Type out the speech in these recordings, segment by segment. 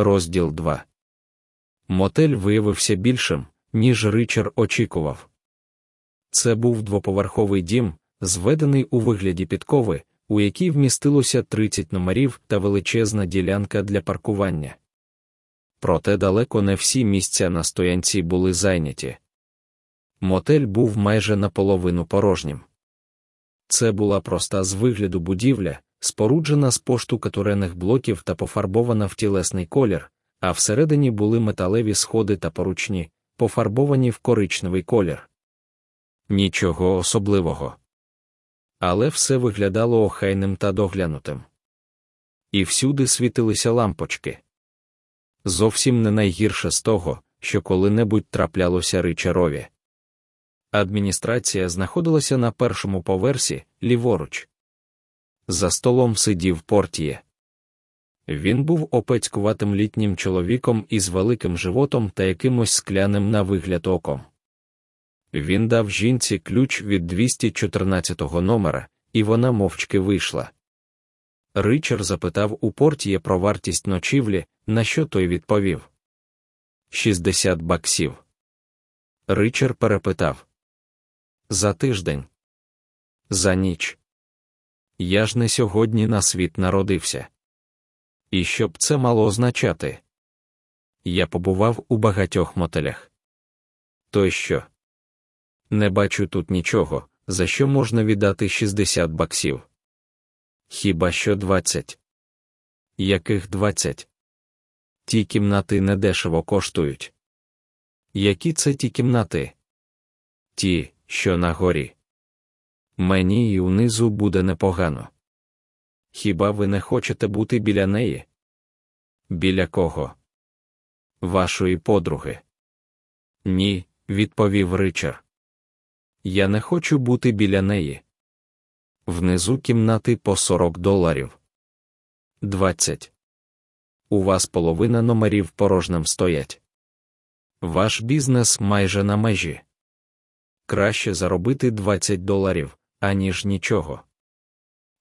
Розділ 2 Мотель виявився більшим, ніж Ричар очікував. Це був двоповерховий дім, зведений у вигляді підкови, у якій вмістилося 30 номерів та величезна ділянка для паркування. Проте далеко не всі місця на стоянці були зайняті. Мотель був майже наполовину порожнім. Це була проста з вигляду будівля, споруджена з поштукатурених блоків та пофарбована в тілесний колір, а всередині були металеві сходи та поручні, пофарбовані в коричневий колір. Нічого особливого. Але все виглядало охайним та доглянутим. І всюди світилися лампочки. Зовсім не найгірше з того, що коли-небудь траплялося ричарові. Адміністрація знаходилася на першому поверсі, ліворуч. За столом сидів портіє. Він був опецькуватим літнім чоловіком із великим животом та якимось скляним на вигляд оком. Він дав жінці ключ від 214 номера, і вона мовчки вийшла. Ричард запитав у портіє про вартість ночівлі, на що той відповів 60 баксів. Ричард перепитав За тиждень. За ніч. Я ж не сьогодні на світ народився. І що б це мало означати? Я побував у багатьох мотелях. То що? Не бачу тут нічого, за що можна віддати 60 баксів. Хіба що 20? Яких 20? Ті кімнати недешево коштують. Які це ті кімнати? Ті, що на горі. Мені і унизу буде непогано. Хіба ви не хочете бути біля неї? Біля кого? Вашої подруги? Ні, відповів Ричард. Я не хочу бути біля неї. Внизу кімнати по 40 доларів. 20. У вас половина номерів порожнем стоять. Ваш бізнес майже на межі. Краще заробити 20 доларів, аніж нічого.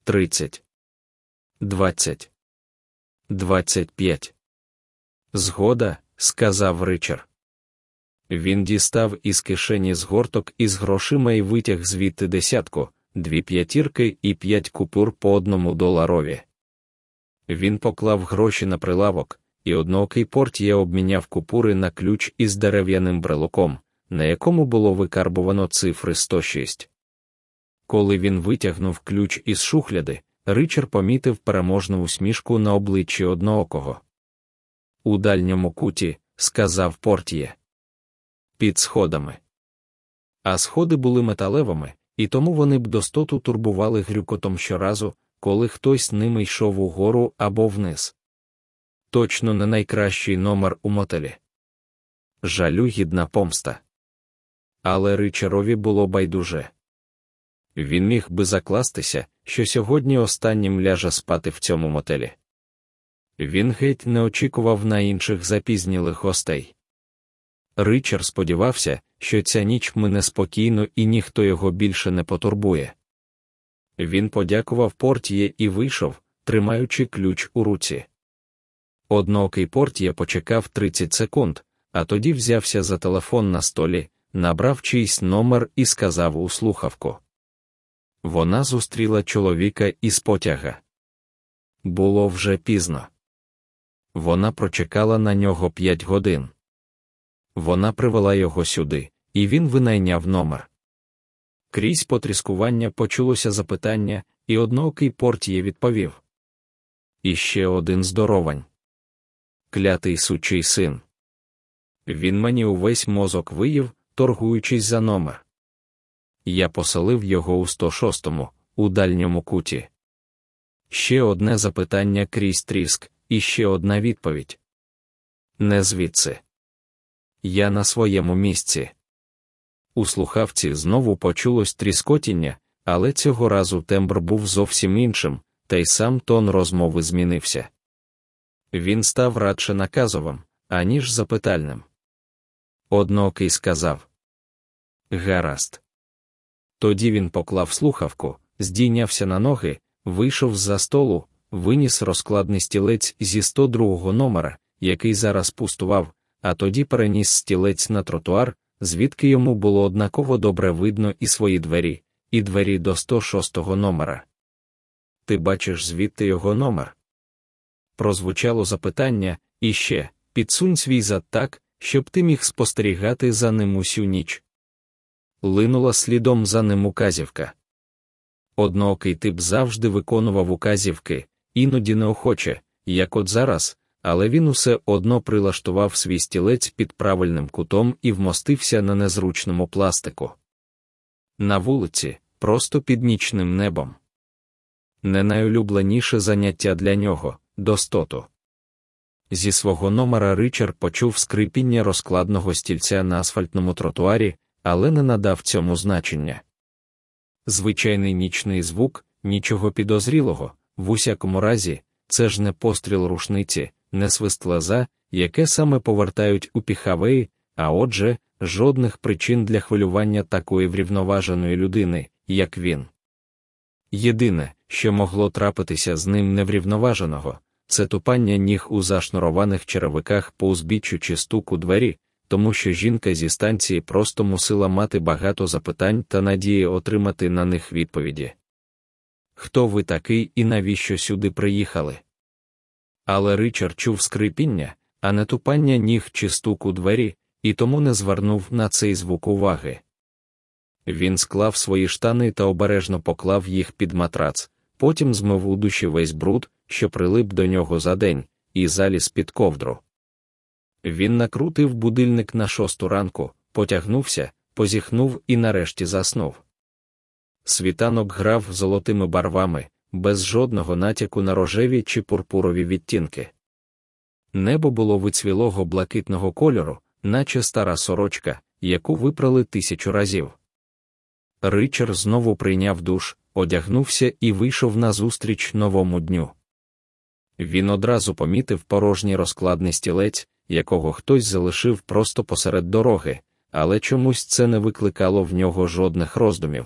30. 20. 25. Згода, сказав Ричард. Він дістав із кишені згорток із грошима і витяг звідти десятку, дві п'ятірки і п'ять купюр по одному доларові. Він поклав гроші на прилавок, і одноокий портє обміняв купури на ключ із дерев'яним брелоком, на якому було викарбовано цифри 106. Коли він витягнув ключ із шухляди, Ричард помітив переможну усмішку на обличчі одноокого. У дальньому куті, сказав портє. Під сходами. А сходи були металевими, і тому вони б достоту турбували грюкотом щоразу, коли хтось ними йшов угору або вниз. Точно не найкращий номер у мотелі. Жалюгідна помста. Але Ричарові було байдуже. Він міг би закластися, що сьогодні останнім ляже спати в цьому мотелі. Він геть не очікував на інших запізнілих гостей. Ричард сподівався, що ця ніч мине спокійно і ніхто його більше не потурбує. Він подякував портіє і вийшов, тримаючи ключ у руці. Одноокий портіє почекав 30 секунд, а тоді взявся за телефон на столі, набрав чийсь номер і сказав у слухавку. Вона зустріла чоловіка із потяга. Було вже пізно. Вона прочекала на нього п'ять годин. Вона привела його сюди, і він винайняв номер. Крізь потріскування почулося запитання, і одноокий портіє відповів. І ще один здоровань. Клятий сучий син. Він мені увесь мозок виїв, торгуючись за номер. Я поселив його у 106-му, у дальньому куті. Ще одне запитання крізь тріск, і ще одна відповідь. Не звідси. Я на своєму місці. У слухавці знову почулось тріскотіння, але цього разу тембр був зовсім іншим, та й сам тон розмови змінився. Він став радше наказовим, аніж запитальним. Однокий сказав Гаразд. Тоді він поклав слухавку, здійнявся на ноги, вийшов з за столу, виніс розкладний стілець зі 102-го номера який зараз пустував, а тоді переніс стілець на тротуар, звідки йому було однаково добре видно і свої двері, і двері до 106-го номера. Ти бачиш звідти його номер? Прозвучало запитання, і ще підсунь свій зад так, щоб ти міг спостерігати за ним усю ніч. Линула слідом за ним указівка. Одноокий тип завжди виконував указівки, іноді неохоче, як от зараз, але він усе одно прилаштував свій стілець під правильним кутом і вмостився на незручному пластику. На вулиці, просто під нічним небом. Не найулюбленіше заняття для нього достоту. Зі свого номера Ричард почув скрипіння розкладного стільця на асфальтному тротуарі, але не надав цьому значення. Звичайний нічний звук, нічого підозрілого, в усякому разі, це ж не постріл рушниці, не свист лаза, яке саме повертають у піхавеї, а отже, жодних причин для хвилювання такої врівноваженої людини, як він. Єдине, що могло трапитися з ним неврівноваженого, це тупання ніг у зашнурованих черевиках по узбіччю чи стук у двері, тому що жінка зі станції просто мусила мати багато запитань та надії отримати на них відповіді. Хто ви такий і навіщо сюди приїхали? Але Ричард чув скрипіння, а не тупання ніг чи стук у двері, і тому не звернув на цей звук уваги. Він склав свої штани та обережно поклав їх під матрац, потім змив у душі весь бруд, що прилип до нього за день, і заліз під ковдру. Він накрутив будильник на шосту ранку, потягнувся, позіхнув і нарешті заснув. Світанок грав золотими барвами, без жодного натяку на рожеві чи пурпурові відтінки. Небо було вицвілого блакитного кольору, наче стара сорочка, яку випрали тисячу разів. Ричард знову прийняв душ, одягнувся і вийшов назустріч новому дню. Він одразу помітив порожній розкладний стілець, якого хтось залишив просто посеред дороги, але чомусь це не викликало в нього жодних роздумів.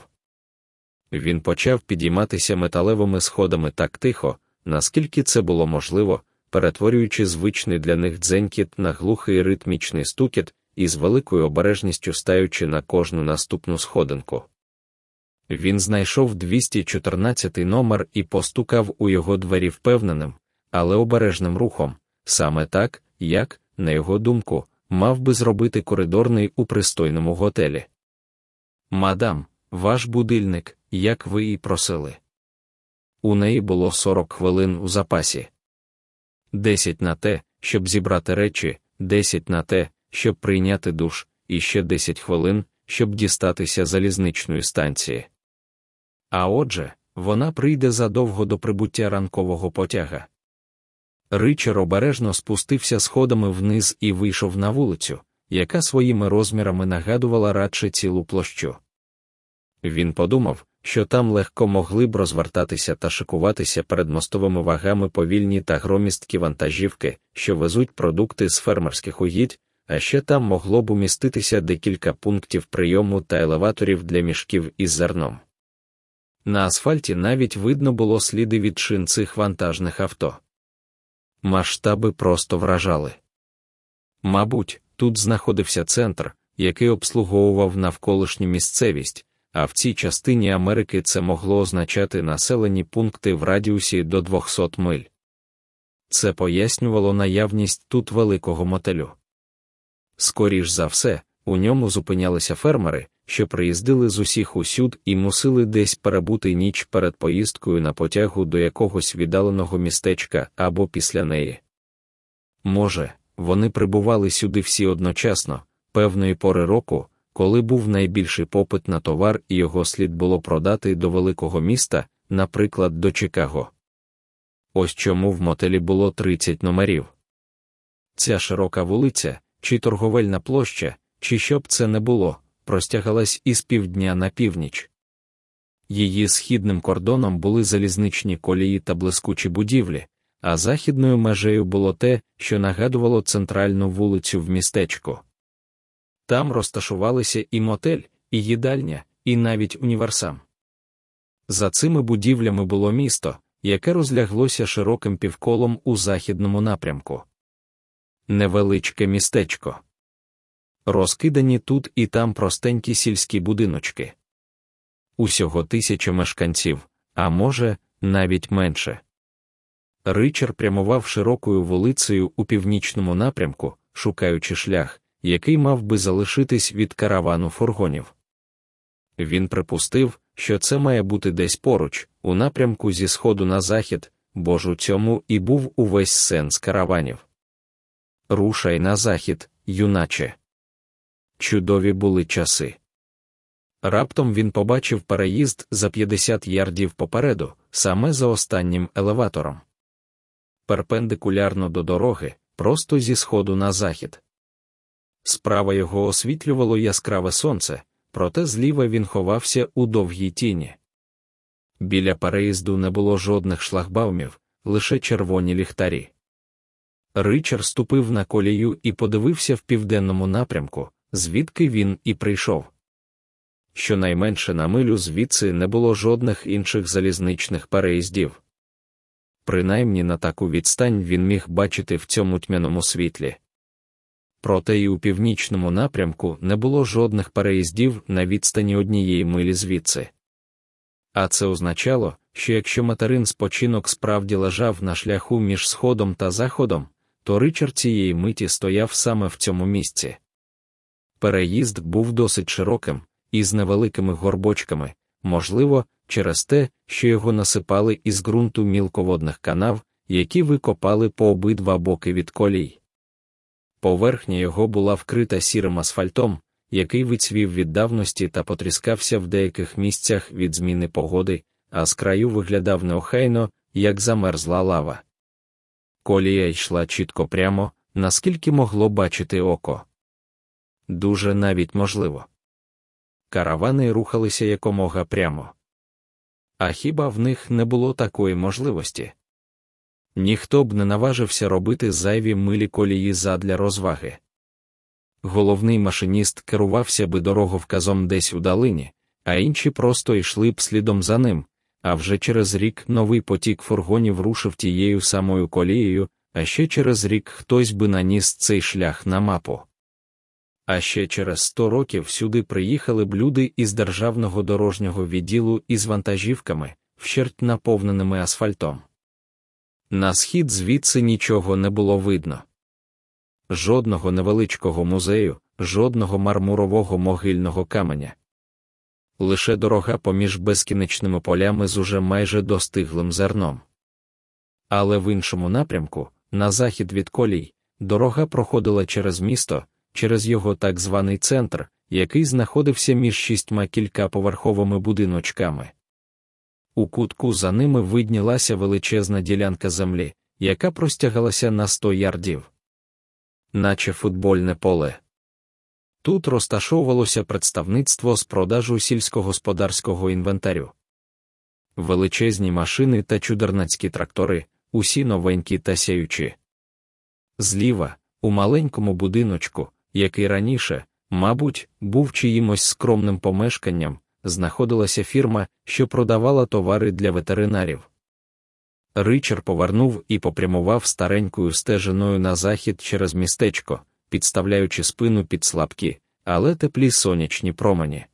Він почав підійматися металевими сходами так тихо, наскільки це було можливо, перетворюючи звичний для них дзенькіт на глухий ритмічний стукіт і з великою обережністю стаючи на кожну наступну сходинку. Він знайшов 214 номер і постукав у його двері впевненим, але обережним рухом, саме так, як, на його думку, мав би зробити коридорний у пристойному готелі. Мадам, ваш будильник, як ви і просили. У неї було 40 хвилин у запасі. 10 на те, щоб зібрати речі, 10 на те, щоб прийняти душ, і ще 10 хвилин, щоб дістатися залізничної станції. А отже, вона прийде задовго до прибуття ранкового потяга. Ричар обережно спустився сходами вниз і вийшов на вулицю, яка своїми розмірами нагадувала радше цілу площу. Він подумав, що там легко могли б розвертатися та шикуватися перед мостовими вагами повільні та громісткі вантажівки, що везуть продукти з фермерських угідь, а ще там могло б уміститися декілька пунктів прийому та елеваторів для мішків із зерном. На асфальті навіть видно було сліди від шин цих вантажних авто. Масштаби просто вражали. Мабуть, тут знаходився центр, який обслуговував навколишню місцевість, а в цій частині Америки це могло означати населені пункти в радіусі до 200 миль. Це пояснювало наявність тут великого мотелю. Скоріш за все, у ньому зупинялися фермери, що приїздили з усіх усюд і мусили десь перебути ніч перед поїздкою на потягу до якогось віддаленого містечка або після неї. Може, вони прибували сюди всі одночасно, певної пори року, коли був найбільший попит на товар і його слід було продати до великого міста, наприклад, до Чикаго. Ось чому в мотелі було 30 номерів. Ця широка вулиця, чи торговельна площа, чи що б це не було, простягалась із півдня на північ. Її східним кордоном були залізничні колії та блискучі будівлі, а західною межею було те, що нагадувало центральну вулицю в містечку. Там розташувалися і мотель, і їдальня, і навіть універсам. За цими будівлями було місто, яке розляглося широким півколом у західному напрямку. невеличке містечко. Розкидані тут і там простенькі сільські будиночки. Усього тисяча мешканців, а може, навіть менше. Ричар прямував широкою вулицею у північному напрямку, шукаючи шлях, який мав би залишитись від каравану фургонів. Він припустив, що це має бути десь поруч, у напрямку зі сходу на захід, бо ж у цьому і був увесь сенс караванів. Рушай на захід, юначе. Чудові були часи. Раптом він побачив переїзд за 50 ярдів попереду, саме за останнім елеватором. Перпендикулярно до дороги, просто зі сходу на захід. Справа його освітлювало яскраве сонце, проте зліва він ховався у довгій тіні. Біля переїзду не було жодних шлагбаумів, лише червоні ліхтарі. Ричард ступив на колію і подивився в південному напрямку, звідки він і прийшов. Щонайменше на милю звідси не було жодних інших залізничних переїздів. Принаймні на таку відстань він міг бачити в цьому тьмяному світлі. Проте і у північному напрямку не було жодних переїздів на відстані однієї милі звідси. А це означало, що якщо материн спочинок справді лежав на шляху між сходом та заходом, то Ричард цієї миті стояв саме в цьому місці. Переїзд був досить широким, і з невеликими горбочками, можливо, через те, що його насипали із ґрунту мілководних канав, які викопали по обидва боки від колій. Поверхня його була вкрита сірим асфальтом, який вицвів від давності та потріскався в деяких місцях від зміни погоди, а з краю виглядав неохайно, як замерзла лава. Колія йшла чітко прямо, наскільки могло бачити око. Дуже навіть можливо. Каравани рухалися якомога прямо. А хіба в них не було такої можливості? Ніхто б не наважився робити зайві милі колії задля розваги. Головний машиніст керувався би дороговказом десь у долині, а інші просто йшли б слідом за ним, а вже через рік новий потік фургонів рушив тією самою колією, а ще через рік хтось би наніс цей шлях на мапу. А ще через сто років сюди приїхали б люди із державного дорожнього відділу із вантажівками, вщерть наповненими асфальтом. На схід звідси нічого не було видно. Жодного невеличкого музею, жодного мармурового могильного каменя. Лише дорога поміж безкінечними полями з уже майже достиглим зерном. Але в іншому напрямку, на захід від колій, дорога проходила через місто, через його так званий центр, який знаходився між шістьма кількаповерховими будиночками. У кутку за ними виднілася величезна ділянка землі, яка простягалася на сто ярдів, наче футбольне поле. Тут розташовувалося представництво з продажу сільськогосподарського інвентарю. Величезні машини та чудернацькі трактори, усі новенькі та сяючі. Зліва, у маленькому будиночку, який раніше, мабуть, був чиїмось скромним помешканням, знаходилася фірма, що продавала товари для ветеринарів. Ричар повернув і попрямував старенькою стежиною на захід через містечко, підставляючи спину під слабкі, але теплі сонячні промені.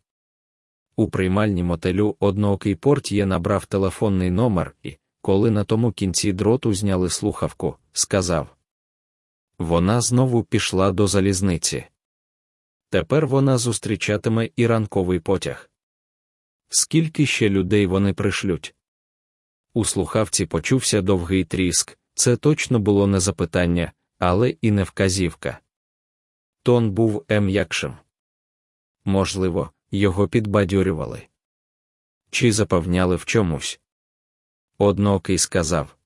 У приймальні мотелю одноокий портє набрав телефонний номер і, коли на тому кінці дроту зняли слухавку, сказав Вона знову пішла до залізниці. Тепер вона зустрічатиме і ранковий потяг. Скільки ще людей вони пришлють? У слухавці почувся довгий тріск, це точно було не запитання, але і не вказівка. Тон був ем'якшим. Можливо, його підбадьорювали. Чи запевняли в чомусь? Однокий сказав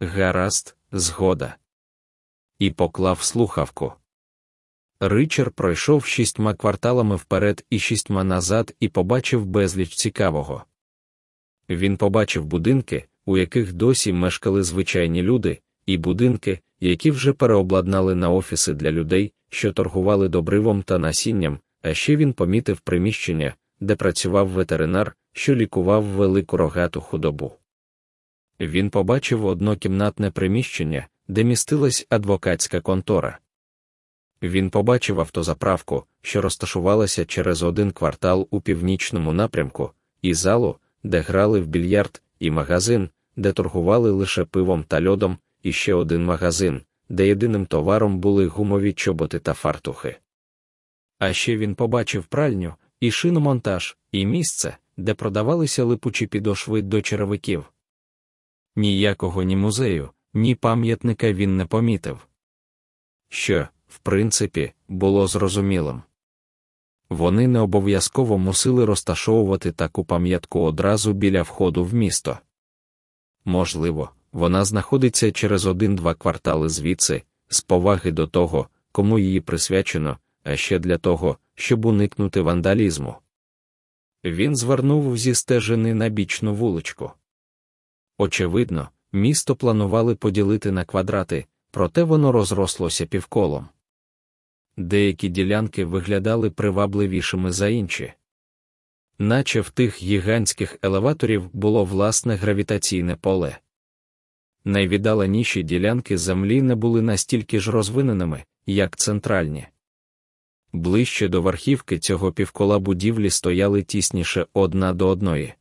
Гаразд, згода. І поклав слухавку. Ричард пройшов шістьма кварталами вперед і шістьма назад і побачив безліч цікавого. Він побачив будинки, у яких досі мешкали звичайні люди, і будинки, які вже переобладнали на офіси для людей, що торгували добривом та насінням, а ще він помітив приміщення, де працював ветеринар, що лікував велику рогату худобу. Він побачив однокімнатне приміщення, де містилась адвокатська контора. Він побачив автозаправку, що розташувалася через один квартал у північному напрямку, і залу, де грали в більярд, і магазин, де торгували лише пивом та льодом, і ще один магазин, де єдиним товаром були гумові чоботи та фартухи. А ще він побачив пральню, і шиномонтаж, і місце, де продавалися липучі підошви до черевиків. Ніякого ні музею, ні пам'ятника він не помітив. Що, в принципі, було зрозумілим. Вони не обов'язково мусили розташовувати таку пам'ятку одразу біля входу в місто. Можливо, вона знаходиться через один-два квартали звідси, з поваги до того, кому її присвячено, а ще для того, щоб уникнути вандалізму. Він звернув зі стежини на бічну вуличку. Очевидно, місто планували поділити на квадрати, проте воно розрослося півколом. Деякі ділянки виглядали привабливішими за інші. Наче в тих гігантських елеваторів було власне гравітаційне поле. Найвіддаленіші ділянки землі не були настільки ж розвиненими, як центральні. Ближче до верхівки цього півкола будівлі стояли тісніше одна до одної.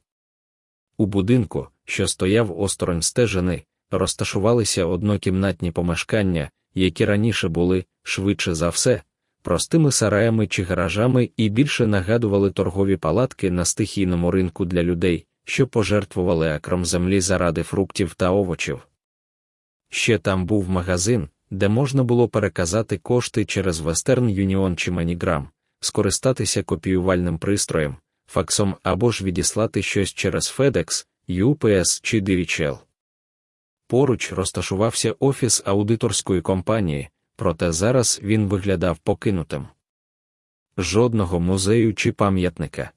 У будинку, що стояв осторонь стежини, розташувалися однокімнатні помешкання, які раніше були, швидше за все, простими сараями чи гаражами і більше нагадували торгові палатки на стихійному ринку для людей, що пожертвували акром землі заради фруктів та овочів. Ще там був магазин, де можна було переказати кошти через Western Union чи MoneyGram, скористатися копіювальним пристроєм, факсом або ж відіслати щось через FedEx, UPS чи DHL. Поруч розташувався офіс аудиторської компанії, проте зараз він виглядав покинутим. Жодного музею чи пам'ятника.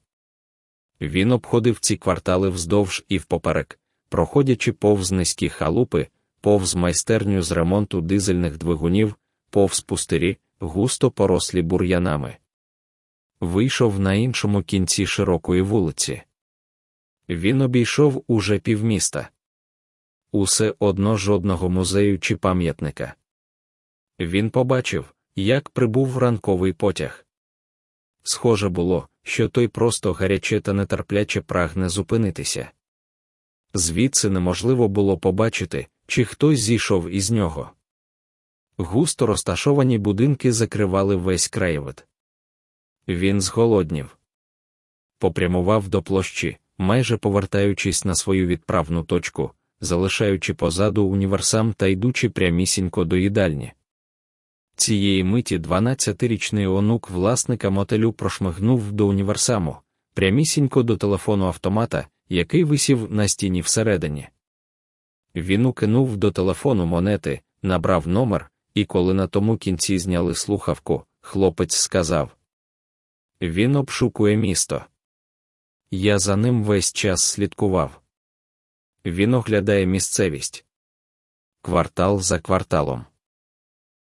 Він обходив ці квартали вздовж і впоперек, проходячи повз низькі халупи, повз майстерню з ремонту дизельних двигунів, повз пустирі, густо порослі бур'янами. Вийшов на іншому кінці широкої вулиці. Він обійшов уже півміста. Усе одно жодного музею чи пам'ятника. Він побачив, як прибув ранковий потяг. Схоже було, що той просто гаряче та нетерпляче прагне зупинитися. Звідси неможливо було побачити, чи хтось зійшов із нього. Густо розташовані будинки закривали весь краєвид. Він зголоднів. Попрямував до площі, майже повертаючись на свою відправну точку, залишаючи позаду універсам та йдучи прямісінько до їдальні. Цієї миті 12-річний онук власника мотелю прошмигнув до універсаму, прямісінько до телефону автомата, який висів на стіні всередині. Він укинув до телефону монети, набрав номер, і коли на тому кінці зняли слухавку, хлопець сказав: Він обшукує місто. Я за ним весь час слідкував. Він оглядає місцевість. Квартал за кварталом.